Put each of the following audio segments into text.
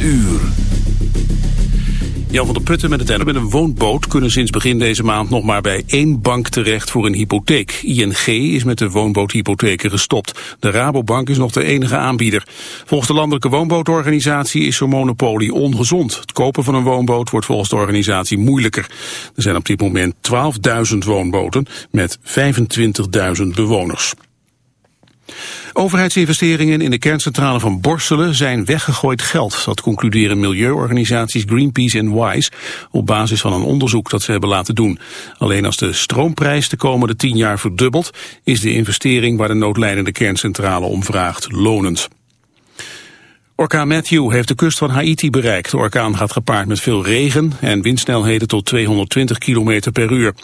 uur. Jan van der Putten met het met een woonboot kunnen sinds begin deze maand nog maar bij één bank terecht voor een hypotheek. ING is met de woonboothypotheken gestopt. De Rabobank is nog de enige aanbieder. Volgens de Landelijke Woonbootorganisatie is zo'n monopolie ongezond. Het kopen van een woonboot wordt volgens de organisatie moeilijker. Er zijn op dit moment 12.000 woonboten met 25.000 bewoners. Overheidsinvesteringen in de kerncentrale van Borselen zijn weggegooid geld. Dat concluderen milieuorganisaties Greenpeace en WISE op basis van een onderzoek dat ze hebben laten doen. Alleen als de stroomprijs de komende tien jaar verdubbelt, is de investering waar de noodlijdende kerncentrale om vraagt lonend. Orkaan Matthew heeft de kust van Haiti bereikt. De orkaan gaat gepaard met veel regen en windsnelheden tot 220 km per uur.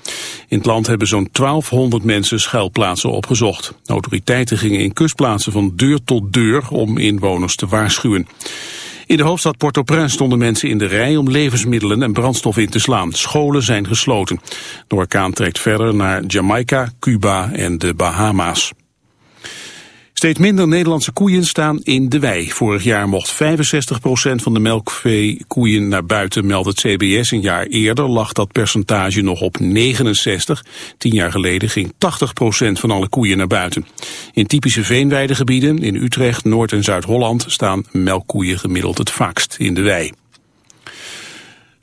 In het land hebben zo'n 1200 mensen schuilplaatsen opgezocht. Autoriteiten gingen in kustplaatsen van deur tot deur om inwoners te waarschuwen. In de hoofdstad Port-au-Prince stonden mensen in de rij om levensmiddelen en brandstof in te slaan. Scholen zijn gesloten. De orkaan trekt verder naar Jamaica, Cuba en de Bahama's. Steeds minder Nederlandse koeien staan in de wei. Vorig jaar mocht 65% van de melkveekoeien naar buiten, meldt het CBS. Een jaar eerder lag dat percentage nog op 69. Tien jaar geleden ging 80% van alle koeien naar buiten. In typische veenweidegebieden in Utrecht, Noord- en Zuid-Holland staan melkkoeien gemiddeld het vaakst in de wei.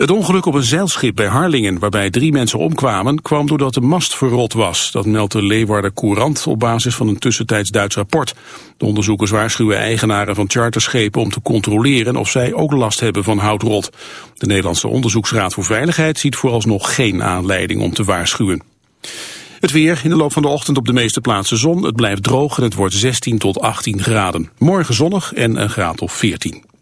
Het ongeluk op een zeilschip bij Harlingen, waarbij drie mensen omkwamen, kwam doordat de mast verrot was. Dat meldt de Leeuwarder Courant op basis van een tussentijds Duits rapport. De onderzoekers waarschuwen eigenaren van charterschepen om te controleren of zij ook last hebben van houtrot. De Nederlandse Onderzoeksraad voor Veiligheid ziet vooralsnog geen aanleiding om te waarschuwen. Het weer in de loop van de ochtend op de meeste plaatsen zon. Het blijft droog en het wordt 16 tot 18 graden. Morgen zonnig en een graad of 14.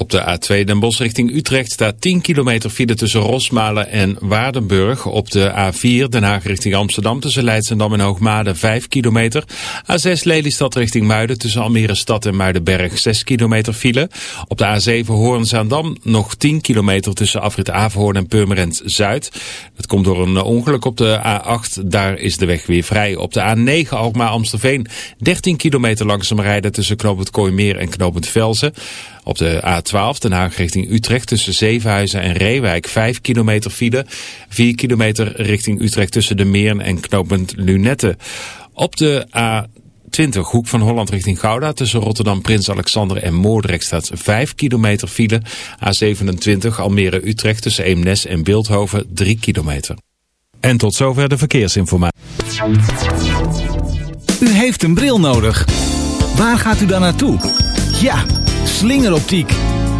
Op de A2 Den Bosch richting Utrecht staat 10 kilometer file tussen Rosmalen en Waardenburg. Op de A4 Den Haag richting Amsterdam tussen Leidsendam en Hoogmade 5 kilometer. A6 Lelystad richting Muiden tussen Almere Stad en Muidenberg 6 kilometer file. Op de A7 Hoorn-Zaandam nog 10 kilometer tussen Afrit Averhoorn en Purmerend Zuid. Dat komt door een ongeluk op de A8. Daar is de weg weer vrij. Op de A9 Alkmaar Amstelveen 13 kilometer langzaam rijden tussen Knoopend Kooimeer en Knoopend Velzen. Op de A12 Den Haag richting Utrecht tussen Zevenhuizen en Reewijk 5 kilometer file. 4 kilometer richting Utrecht tussen de Meern en knooppunt Lunette. Op de A20 Hoek van Holland richting Gouda tussen Rotterdam, Prins Alexander en Moordrecht staat 5 kilometer file. A27 Almere Utrecht tussen Eemnes en Beeldhoven 3 kilometer. En tot zover de verkeersinformatie. U heeft een bril nodig. Waar gaat u dan naartoe? Ja Slingeroptiek.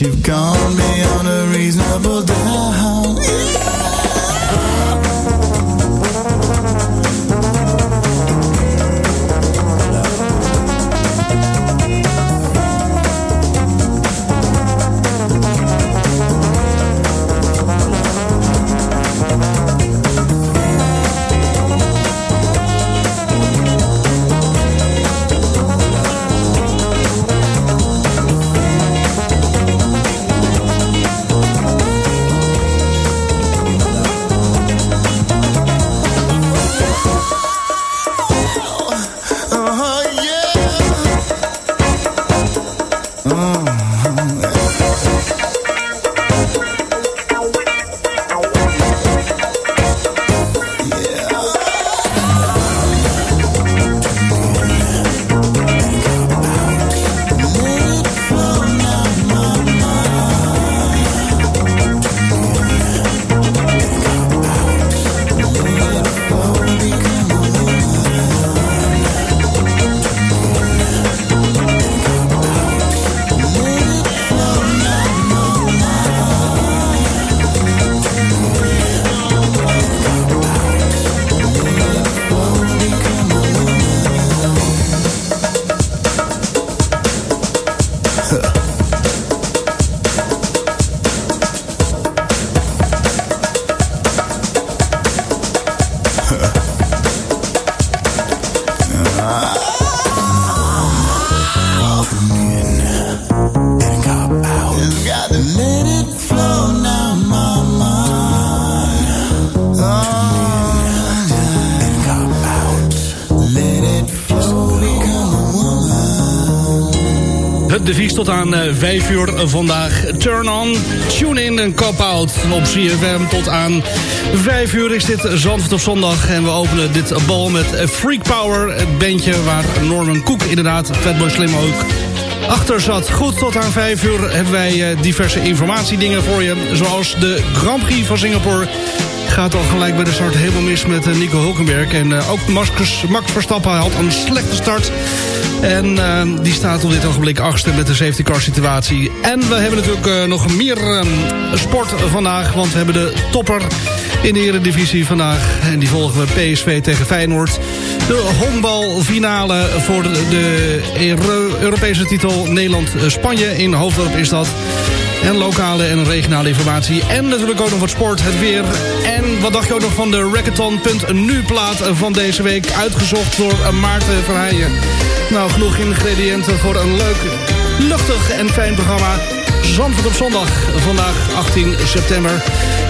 You've gone tot aan 5 eh, uur vandaag. Turn on, tune in en cop out op CFM. Tot aan 5 uur is dit Zandvoort op zondag. En we openen dit bal met Freak Power. Het bandje waar Norman Cook inderdaad, Fatboy Slim ook achter zat. Goed, tot aan 5 uur hebben wij eh, diverse informatiedingen voor je. Zoals de Grand Prix van Singapore gaat al gelijk bij de start helemaal mis met eh, Nico Hulkenberg. En ook Max Verstappen had een slechte start. En uh, die staat op dit ogenblik achtste met de safety car situatie. En we hebben natuurlijk uh, nog meer uh, sport vandaag. Want we hebben de topper in de Eredivisie vandaag. En die volgen we PSV tegen Feyenoord. De honkbalfinale voor de, de Europese titel Nederland-Spanje. In Hoofddorp is dat. En lokale en regionale informatie. En natuurlijk ook nog wat sport, het weer. En wat dacht je ook nog van de Rackathon.nu plaat van deze week. Uitgezocht door Maarten Verheijen. Nou, genoeg ingrediënten voor een leuk, luchtig en fijn programma. Zandvoort op zondag, vandaag 18 september.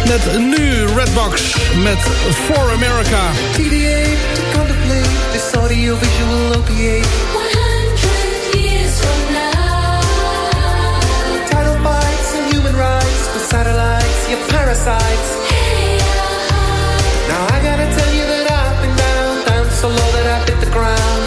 Met nu Redbox met For America. TDA, to contemplate this audiovisual opiate. 100 years from now. Title fights and human rights, the satellites, your parasites. Hey, uh, now I gotta tell you that I've been down, down so low that I've hit the ground.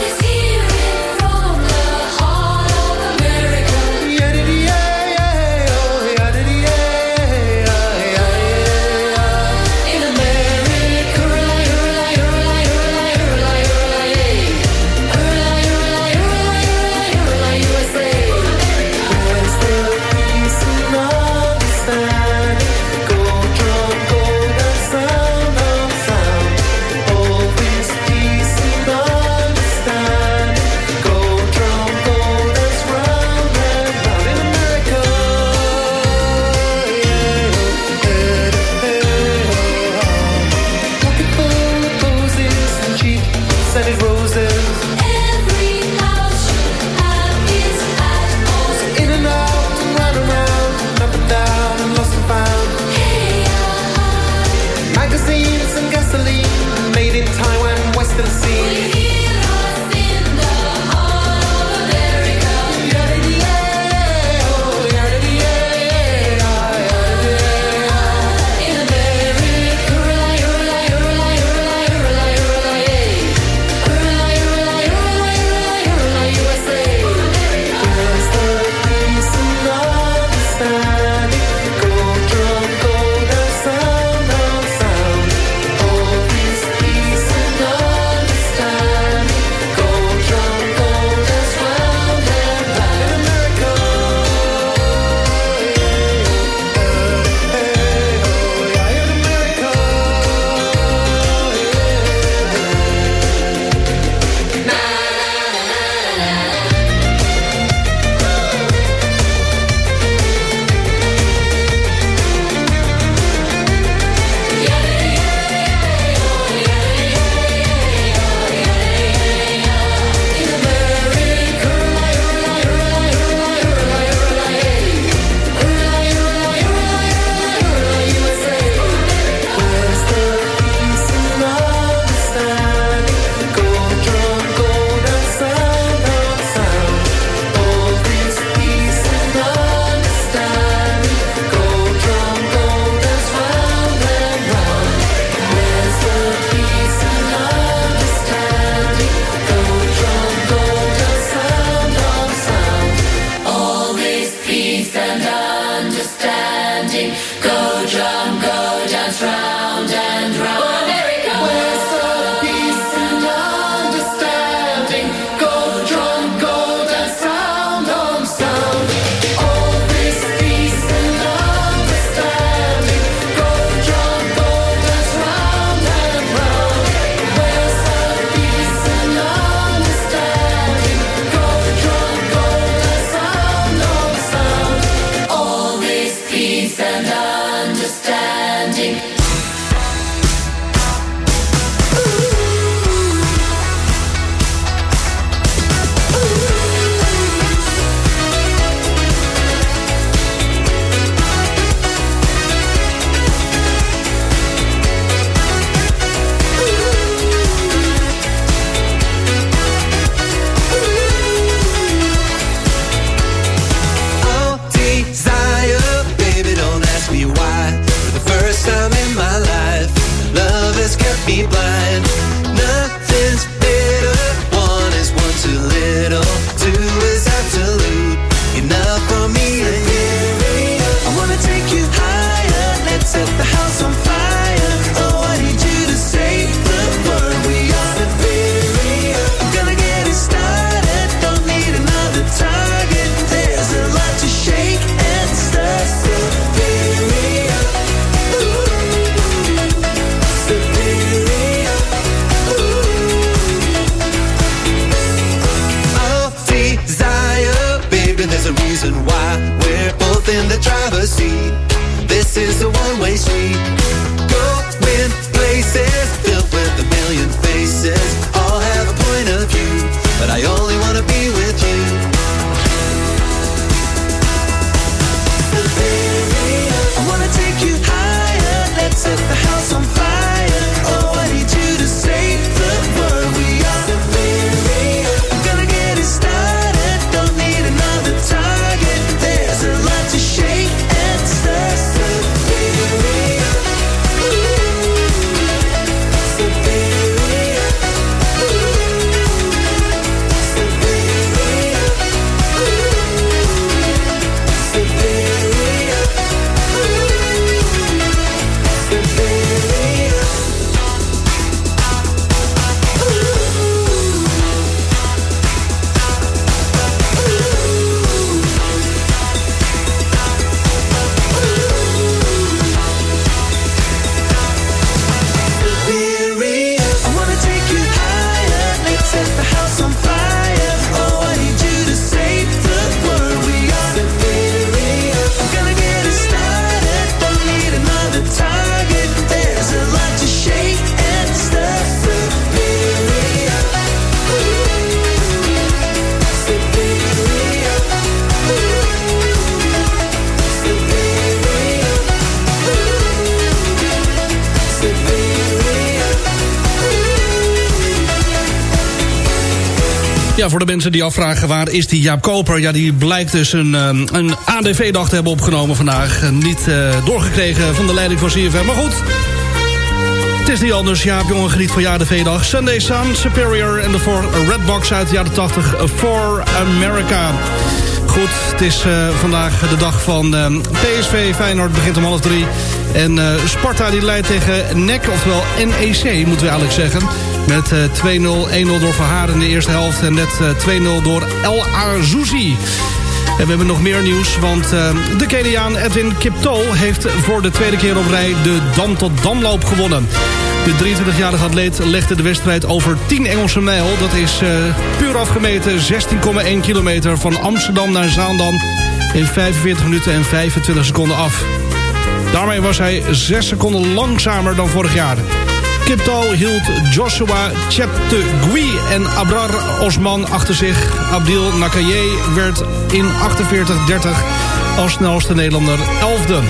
Voor de mensen die afvragen waar is die Jaap Koper... ja, die blijkt dus een, um, een ADV-dag te hebben opgenomen vandaag. Niet uh, doorgekregen van de leiding van CFM, maar goed... Het is niet anders. Jaap Jongen geniet van jaar dag Sunday Sun, Superior en de voor Redbox uit de jaren 80 For America. Goed, het is uh, vandaag de dag van uh, PSV. Feyenoord begint om half drie. En uh, Sparta die leidt tegen NEC, oftewel NEC moeten we eigenlijk zeggen. Met 2-0, 1-0 door Verhaar in de eerste helft. En net 2-0 door El Arzouzi. En we hebben nog meer nieuws, want de Keniaan Edwin Kipto... heeft voor de tweede keer op rij de Dam tot Damloop gewonnen. De 23-jarige atleet legde de wedstrijd over 10 Engelse mijl. Dat is puur afgemeten 16,1 kilometer van Amsterdam naar Zaandam... in 45 minuten en 25 seconden af. Daarmee was hij 6 seconden langzamer dan vorig jaar. Kipto hield Joshua Cheptegui en Abrar Osman achter zich. Abdil Nakaye werd in 48-30 als snelste Nederlander 11e.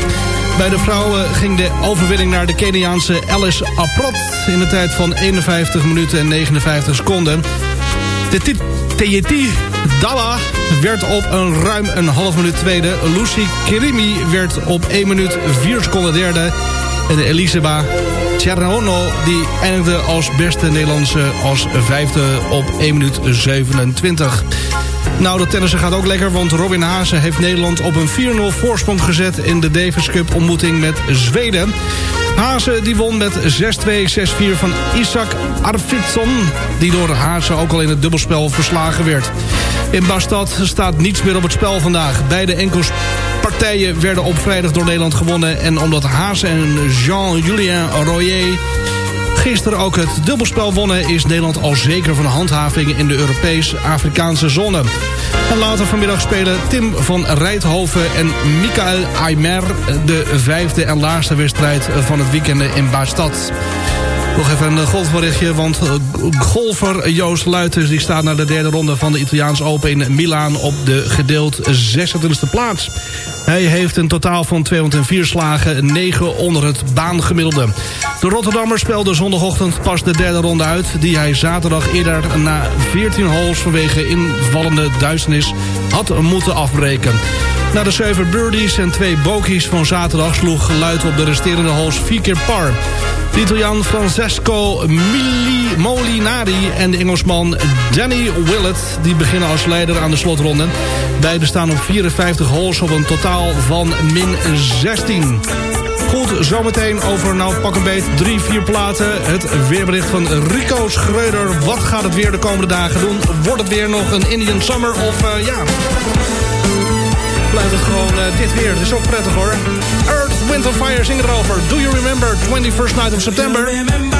Bij de vrouwen ging de overwinning naar de Keniaanse Alice Aprot... in de tijd van 51 minuten en 59 seconden. De Tejeti Dalla werd op een ruim een half minuut tweede. Lucy Kirimi werd op 1 minuut 4 seconden derde. En Eliseba Chernono die eindigde als beste Nederlandse als vijfde op 1 minuut 27. Nou, de tennissen gaat ook lekker, want Robin Haase heeft Nederland op een 4-0 voorsprong gezet... in de Davis Cup ontmoeting met Zweden. Hazen die won met 6-2, 6-4 van Isaac Arvidsson... die door Hazen ook al in het dubbelspel verslagen werd. In Bastad staat niets meer op het spel vandaag. Beide enkels partijen werden op vrijdag door Nederland gewonnen... en omdat Hazen en Jean-Julien Royer gisteren ook het dubbelspel wonnen... is Nederland al zeker van handhaving in de Europees-Afrikaanse zone. En later vanmiddag spelen Tim van Rijthoven en Michael Aymer... de vijfde en laatste wedstrijd van het weekend in Baastad. Nog even een golfberichtje, want eh, golfer Joost Luiters... die staat naar de derde ronde van de Italiaans Open in Milaan... op de gedeeld 26e plaats. Hij heeft een totaal van 204 slagen, 9 onder het baangemiddelde. De Rotterdammer speelde zondagochtend pas de derde ronde uit... die hij zaterdag eerder na 14 holes vanwege invallende duisternis had moeten afbreken. Na de 7 birdies en twee bogies van zaterdag sloeg Luit op de resterende holes 4 keer par. De Italiaan Francesco Mili Molinari en de Engelsman Danny Willett... die beginnen als leider aan de slotronde. Beiden staan op 54 holes op een totaal van min 16. Goed, zometeen over nou pak een beet drie, vier platen. Het weerbericht van Rico Schreuder. Wat gaat het weer de komende dagen doen? Wordt het weer nog een Indian Summer of uh, ja... Blijft het gewoon uh, dit weer. Het is ook prettig hoor. Earth, Wind Fire, zing erover. Do you remember 21st night of September?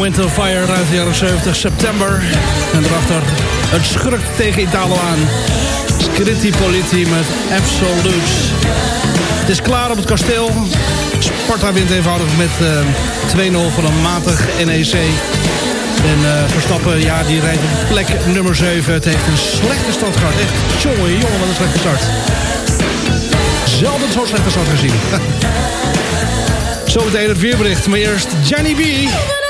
Winter Fire uit de jaren 70, september. En erachter het schurkt tegen Italo aan. Scritti Politie met Absolute. Het is klaar op het kasteel. Sparta wint eenvoudig met uh, 2-0 van een matig NEC. En uh, Verstappen, ja, die rijdt op plek nummer 7. Het heeft een slechte start gehad. Echt, jongen, jongen, wat een slechte start. Zelden zo'n slechte start gezien. Zometeen het weerbericht, maar eerst Johnny B.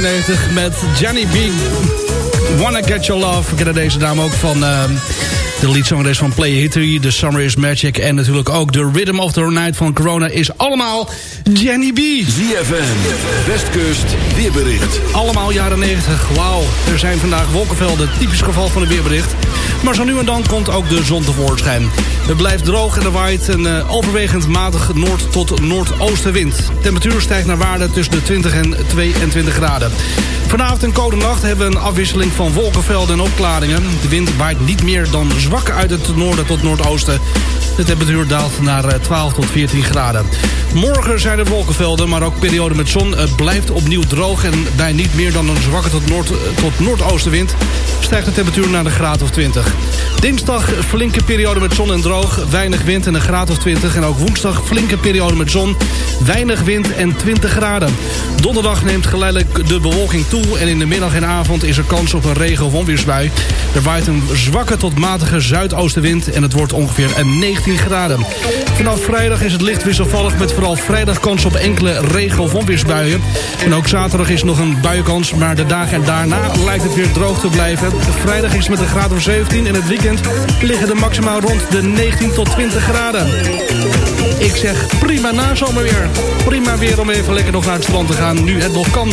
met Johnny B. Wanna Get Your Love. We kennen deze dame ook van uh, de liedzangeres van Play History, The Summer is Magic... en natuurlijk ook The Rhythm of the Night van Corona is allemaal Jenny B. ZFM, Westkust, weerbericht. Allemaal jaren 90. Wauw, er zijn vandaag wolkenvelden. Typisch geval van een weerbericht. Maar zo nu en dan komt ook de zon tevoorschijn. Het blijft droog en er waait een uh, overwegend matig noord- tot noordoostenwind. Temperatuur stijgt naar waarde tussen de 20 en 22 graden. Vanavond en komende nacht hebben we een afwisseling van wolkenvelden en opklaringen. De wind waait niet meer dan zwak uit het noorden tot noordoosten. De temperatuur daalt naar eh, 12 tot 14 graden. Morgen zijn er wolkenvelden, maar ook periode met zon. Het blijft opnieuw droog en bij niet meer dan een zwakke tot, noord, tot noordoostenwind... stijgt de temperatuur naar de graad of 20. Dinsdag flinke periode met zon en droog, weinig wind en een graad of 20. En ook woensdag flinke periode met zon, weinig wind en 20 graden. Donderdag neemt geleidelijk de bewolking toe en in de middag en avond is er kans op een regen- of onweersbui. Er waait een zwakke tot matige zuidoostenwind. En het wordt ongeveer eh, 19 graden. Vanaf vrijdag is het licht wisselvallig. Met vooral vrijdag kans op enkele regen- of onweersbuien. En ook zaterdag is nog een buienkans. Maar de dagen daarna lijkt het weer droog te blijven. Vrijdag is met een graad of 17. En het weekend liggen de maximaal rond de 19 tot 20 graden. Ik zeg prima nazomer weer. Prima weer om even lekker nog naar het strand te gaan. Nu het nog kan.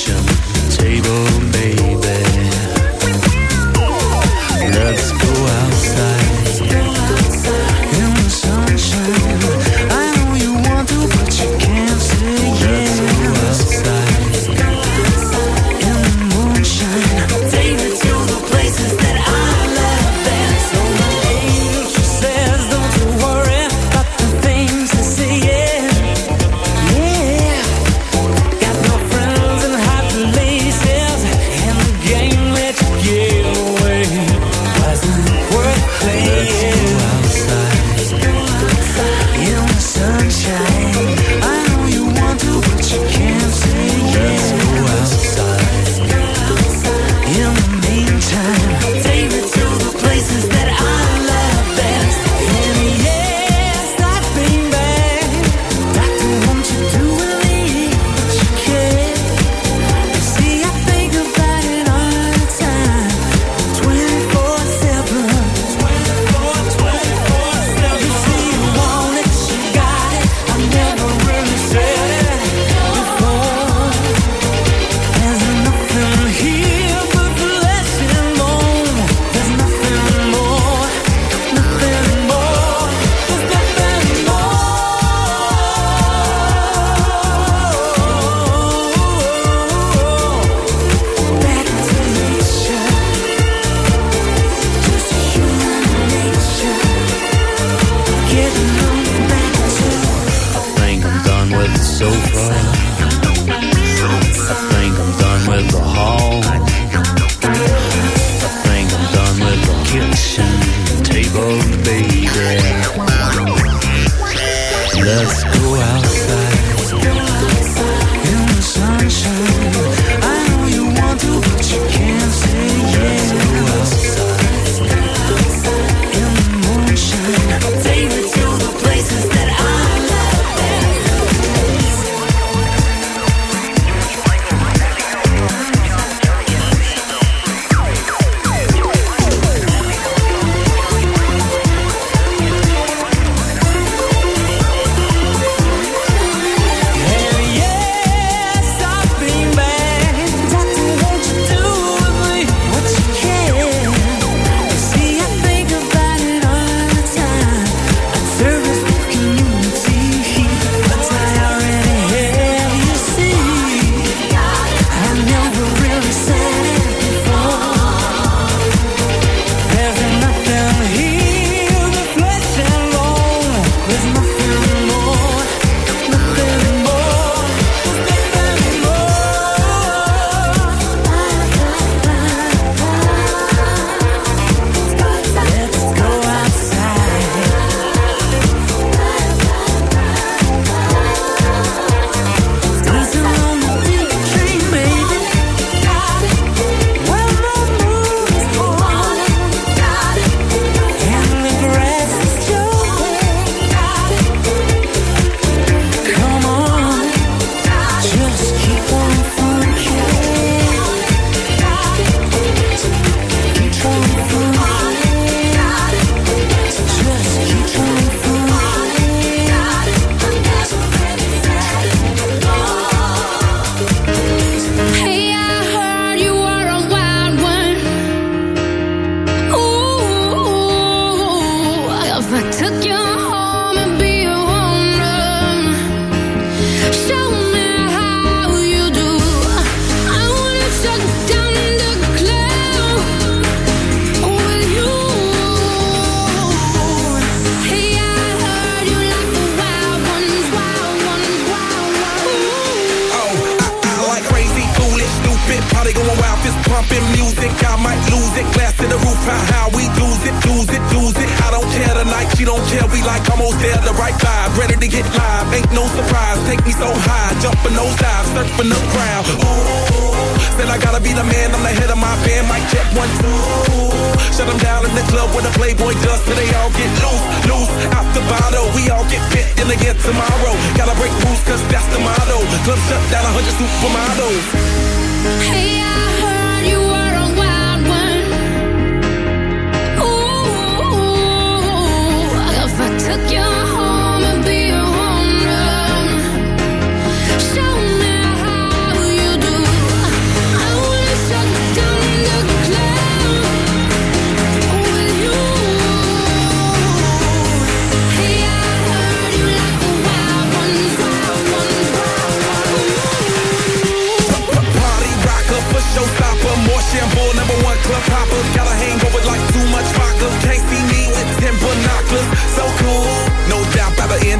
more number one club hopper. Got a hangover like too much vodka. Can't see me with ten binoculars. So cool,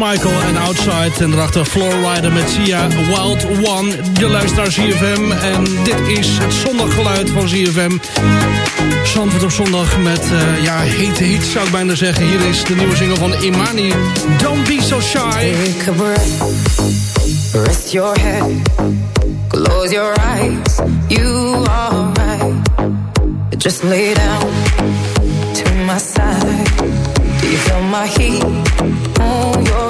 Michael en Outside. En daarachter Flowrider met Sia Wild One. Je luistert naar ZFM. En dit is het zondaggeluid van ZFM. Zandvoort op zondag met eh, ja, hete hits zou ik bijna zeggen. Hier is de nieuwe single van Imani. Don't be so shy. Take a breath, rest your head, close your eyes. You are right. Just lay down to my side. Do you feel my heat on your?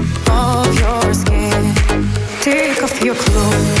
your clothes,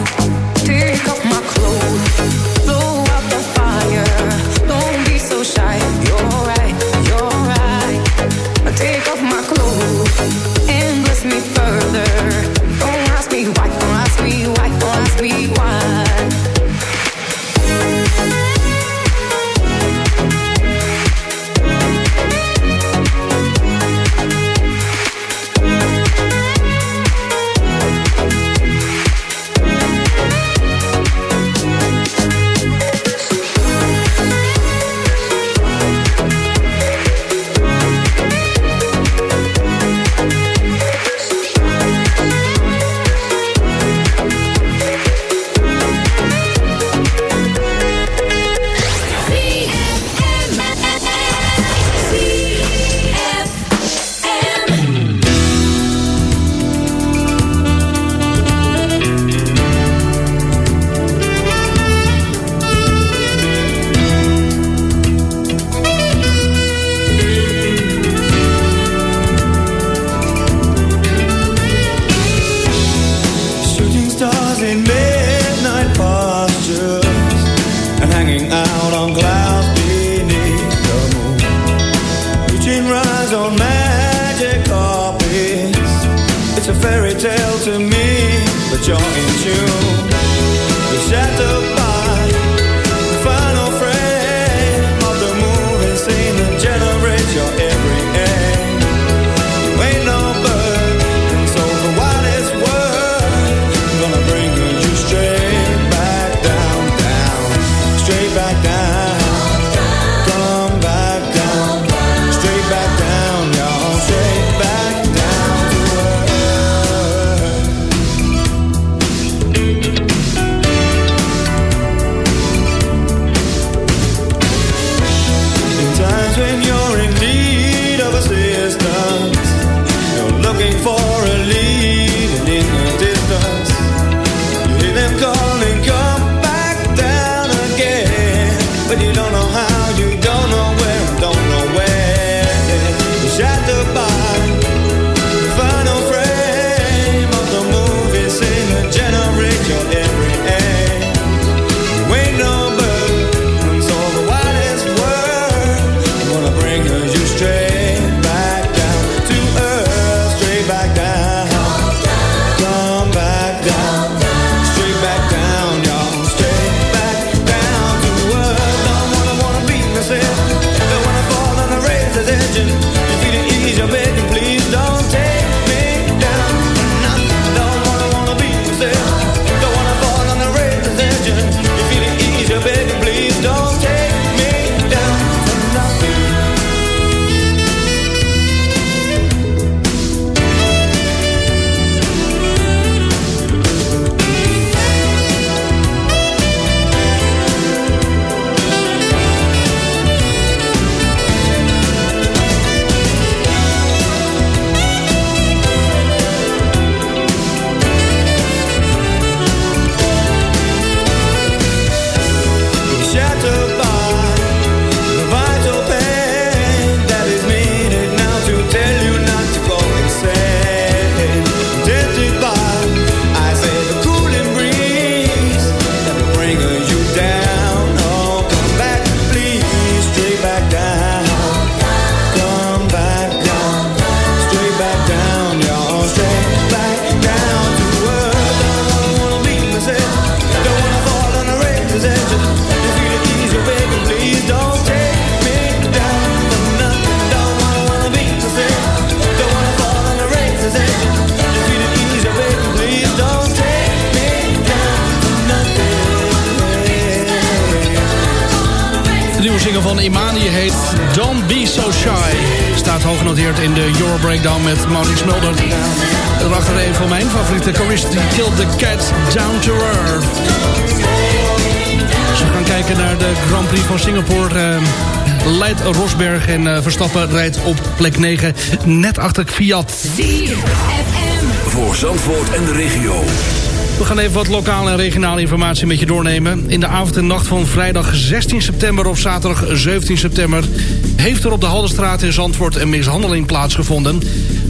Rijdt op plek 9, net achter Fiat. Voor Zandvoort en de regio. We gaan even wat lokale en regionale informatie met je doornemen. In de avond en nacht van vrijdag 16 september op zaterdag 17 september... heeft er op de Haldenstraat in Zandvoort een mishandeling plaatsgevonden.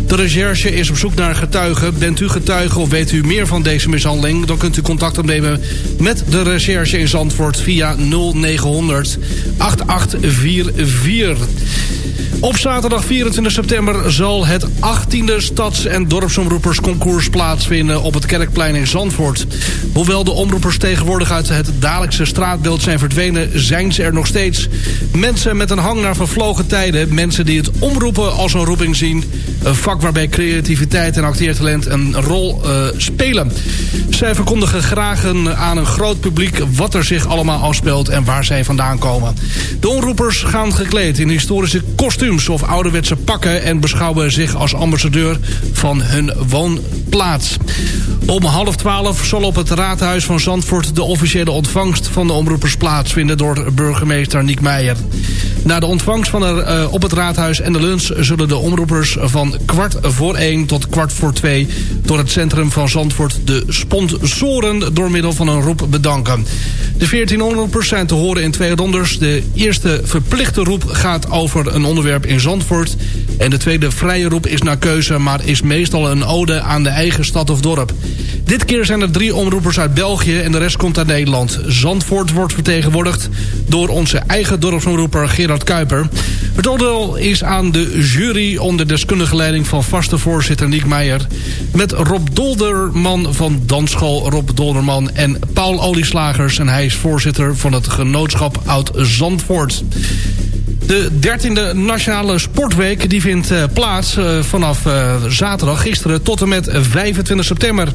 De recherche is op zoek naar getuigen. Bent u getuige of weet u meer van deze mishandeling... dan kunt u contact opnemen met de recherche in Zandvoort via 0900 8844. Op zaterdag 24 september zal het 18e Stads- en Dorpsomroepersconcours plaatsvinden op het Kerkplein in Zandvoort. Hoewel de omroepers tegenwoordig uit het dagelijkse straatbeeld zijn verdwenen, zijn ze er nog steeds. Mensen met een hang naar vervlogen tijden, mensen die het omroepen als een roeping zien. Een vak waarbij creativiteit en acteertalent een rol eh, spelen. Zij verkondigen graag aan een groot publiek wat er zich allemaal afspeelt en waar zij vandaan komen. De omroepers gaan gekleed in historische kostuums of ouderwetse pakken... en beschouwen zich als ambassadeur van hun woonplaats. Om half twaalf zal op het raadhuis van Zandvoort... de officiële ontvangst van de omroepers plaatsvinden... door burgemeester Niek Meijer. Na de ontvangst van er, eh, op het raadhuis en de lunch... zullen de omroepers van kwart voor één tot kwart voor twee... door het centrum van Zandvoort de sponsoren... door middel van een roep bedanken. De 14 omroepers zijn te horen in twee rondes. De eerste verplichte roep gaat over een onderwerp in Zandvoort. En de tweede vrije roep is naar keuze... maar is meestal een ode aan de eigen stad of dorp. Dit keer zijn er drie omroepers uit België en de rest komt uit Nederland. Zandvoort wordt vertegenwoordigd door onze eigen dorpsomroeper Gerard Kuiper. Het oordeel is aan de jury onder deskundige leiding van vaste voorzitter Niek Meijer... met Rob Dolderman van Dansschool Rob Dolderman en Paul Olieslagers... en hij is voorzitter van het genootschap Oud Zandvoort. De 13e Nationale Sportweek die vindt eh, plaats eh, vanaf eh, zaterdag, gisteren, tot en met 25 september.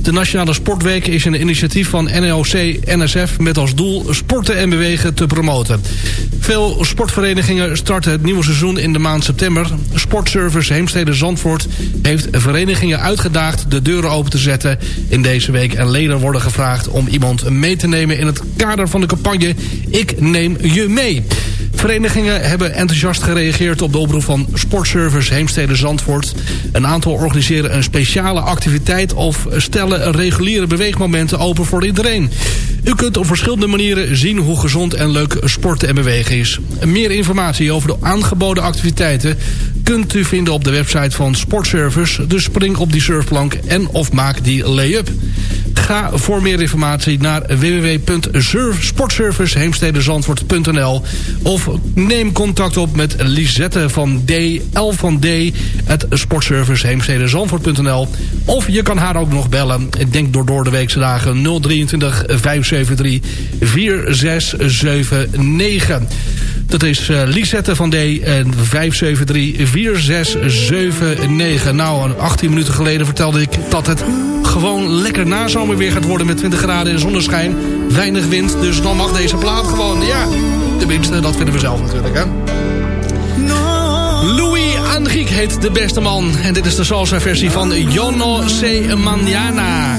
De Nationale Sportweek is een initiatief van NOC-NSF met als doel sporten en bewegen te promoten. Veel sportverenigingen starten het nieuwe seizoen in de maand september. Sportservice Heemstede Zandvoort heeft verenigingen uitgedaagd de deuren open te zetten in deze week. En leden worden gevraagd om iemand mee te nemen in het kader van de campagne Ik neem je mee. Verenigingen hebben enthousiast gereageerd op de oproep van Sportservice Heemstede Zandvoort. Een aantal organiseren een speciale activiteit of stellen reguliere beweegmomenten open voor iedereen. U kunt op verschillende manieren zien hoe gezond en leuk sporten en bewegen is. Meer informatie over de aangeboden activiteiten kunt u vinden op de website van Sportservice. Dus spring op die surfplank en of maak die lay-up. Ga voor meer informatie naar www.sportserviceheemstedenzandvoort.nl of neem contact op met Lisette van D, L van D, het sportserviceheemstedenzandvoort.nl of je kan haar ook nog bellen. Denk door door de weekse dagen 023 573 4679. Dat is uh, Lisette van D en 573 4679. Nou, 18 minuten geleden vertelde ik dat het gewoon lekker nazomerweer gaat worden met 20 graden en zonneschijn. Weinig wind, dus dan mag deze plaat gewoon, ja, tenminste, dat vinden we zelf natuurlijk, hè. Louis Angiek heet de beste man. En dit is de salsa versie van Yo no sé mañana.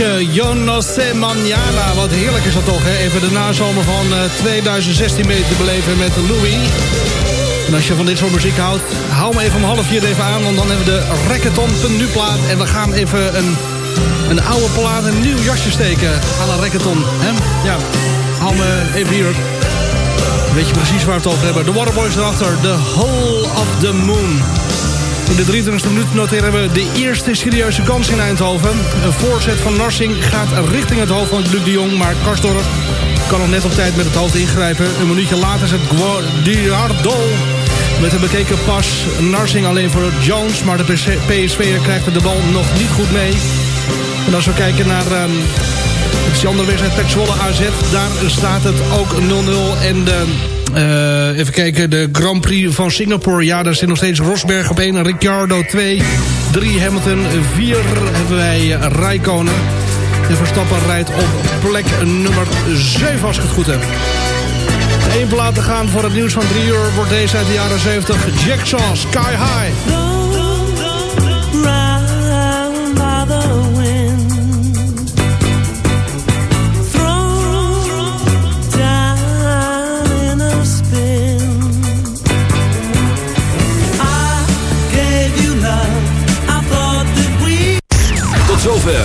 Sé mañana. Wat heerlijk is dat toch? Even de nazomer van eh, 2016 mee te beleven met Louis. En als je van dit soort muziek houdt, hou me even om half vier even aan. Want dan hebben we de Racketon nu plaat. En we gaan even een, een oude plaat, een nieuw jasje steken aan een Racketon. Ja, hou me even hier. Weet je precies waar we het over hebben. De Waterboys erachter, The Whole of the Moon. In de 23e minuut noteren we de eerste serieuze kans in Eindhoven. Een voorzet van Narsing gaat richting het hoofd van Luc de Jong... maar Karsdorp kan nog net op tijd met het hoofd ingrijpen. Een minuutje later is het Guardiardo met een bekeken pas. Narsing alleen voor Jones, maar de PSV krijgt de bal nog niet goed mee. En als we kijken naar um, het andere wedstrijd Pek Zwolle AZ... daar staat het ook 0-0 en de... Uh, even kijken, de Grand Prix van Singapore. Ja, daar zit nog steeds Rosberg op 1, Ricciardo 2, 3 Hamilton, 4 hebben wij Rijkonen. En Verstappen rijdt op plek nummer 7 als ik het goed heb. Eén plaat te gaan voor het nieuws van 3 uur wordt deze uit de jaren 70. Jack Shaw, Sky High.